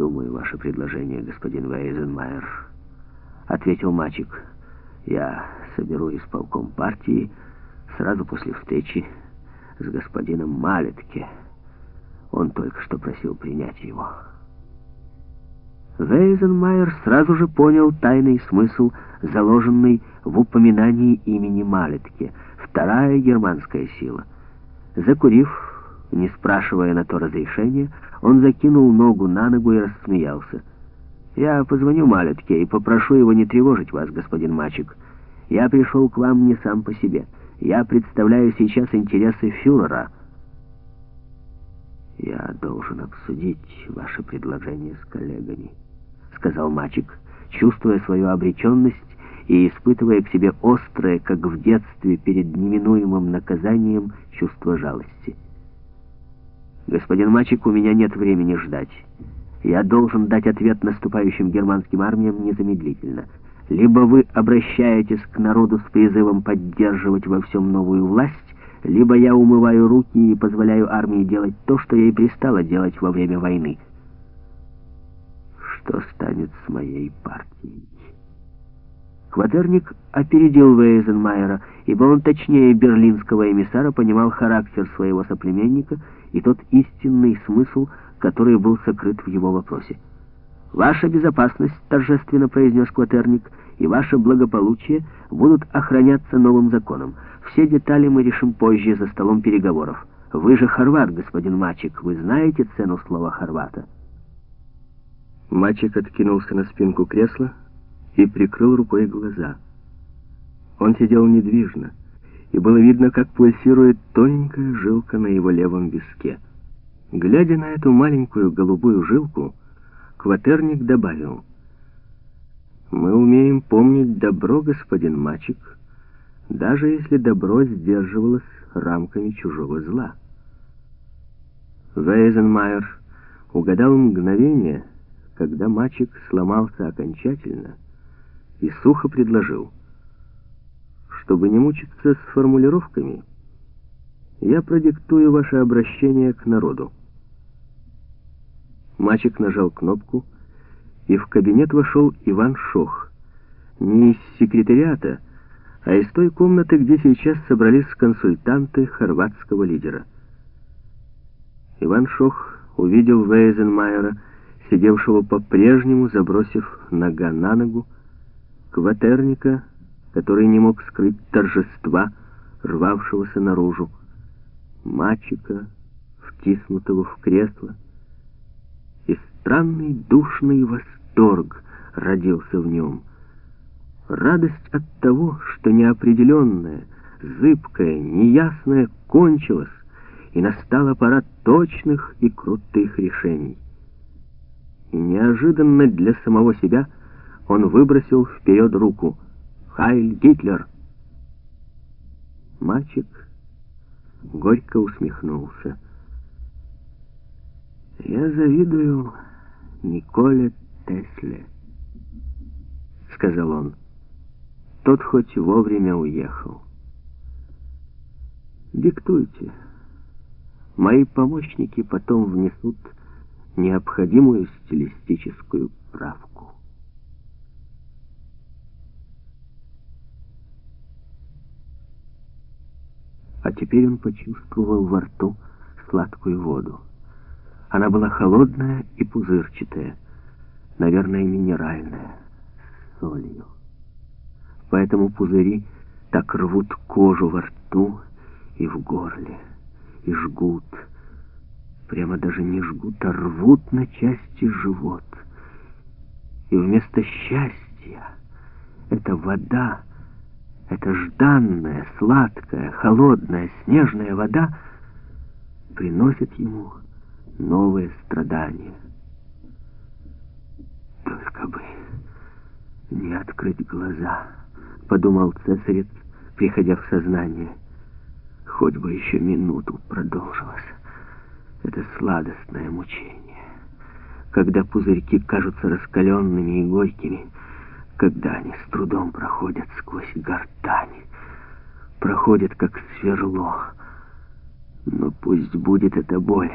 обдумаю ваше предложение, господин Вейзенмайер», — ответил мальчик. «Я соберу исполком партии сразу после встречи с господином Малетке. Он только что просил принять его». Вейзенмайер сразу же понял тайный смысл, заложенный в упоминании имени Малетке, вторая германская сила. Закурив, не спрашивая на то разрешения, он закинул ногу на ногу и рассмеялся. «Я позвоню Малетке и попрошу его не тревожить вас, господин Мачек. Я пришел к вам не сам по себе. Я представляю сейчас интересы фюрера». «Я должен обсудить ваше предложение с коллегами», — сказал Мачек, чувствуя свою обреченность и испытывая к себе острое, как в детстве перед неминуемым наказанием, чувство жалости. «Господин Мачек, у меня нет времени ждать. Я должен дать ответ наступающим германским армиям незамедлительно. Либо вы обращаетесь к народу с призывом поддерживать во всем новую власть, либо я умываю руки и позволяю армии делать то, что ей пристало делать во время войны. Что станет с моей партией? Кватерник опередил Вейзенмайера, ибо он точнее берлинского эмиссара понимал характер своего соплеменника и тот истинный смысл, который был сокрыт в его вопросе. «Ваша безопасность», — торжественно произнес Кватерник, «и ваше благополучие будут охраняться новым законом. Все детали мы решим позже за столом переговоров. Вы же хорват, господин Мачек, вы знаете цену слова хорвата?» Мачек откинулся на спинку кресла, и прикрыл рукой глаза. Он сидел недвижно, и было видно, как пульсирует тоненькая жилка на его левом виске. Глядя на эту маленькую голубую жилку, Кватерник добавил, «Мы умеем помнить добро, господин Мачек, даже если добро сдерживалось рамками чужого зла». Вейзенмайер угадал мгновение, когда Мачек сломался окончательно — и сухо предложил. Чтобы не мучиться с формулировками, я продиктую ваше обращение к народу. Мальчик нажал кнопку, и в кабинет вошел Иван Шох. Не из секретариата, а из той комнаты, где сейчас собрались консультанты хорватского лидера. Иван Шох увидел Вейзенмайера, сидевшего по-прежнему, забросив нога на ногу, Кватерника, который не мог скрыть торжества, рвавшегося наружу, мальчика, втиснутого в кресло, и странный душный восторг родился в нем. Радость от того, что неопределенное, зыбкое, неясное кончилось, и настала пора точных и крутых решений. И неожиданно для самого себя — он выбросил вперед руку. «Хайль Гитлер!» Мальчик горько усмехнулся. «Я завидую Николе Тесле», — сказал он. Тот хоть вовремя уехал. «Диктуйте. Мои помощники потом внесут необходимую стилистическую правку». А теперь он почувствовал во рту сладкую воду. Она была холодная и пузырчатая, наверное, минеральная, с солью. Поэтому пузыри так рвут кожу во рту и в горле, и жгут. Прямо даже не жгут, а рвут на части живот. И вместо счастья эта вода эта жданная, сладкая, холодная, снежная вода приносит ему новые страдания. Только бы не открыть глаза, подумал цесарец, приходя в сознание. Хоть бы еще минуту продолжилось. Это сладостное мучение, когда пузырьки кажутся раскаленными и горькими, когда они с трудом проходят сквозь гортань, проходят как сверло. Но пусть будет эта боль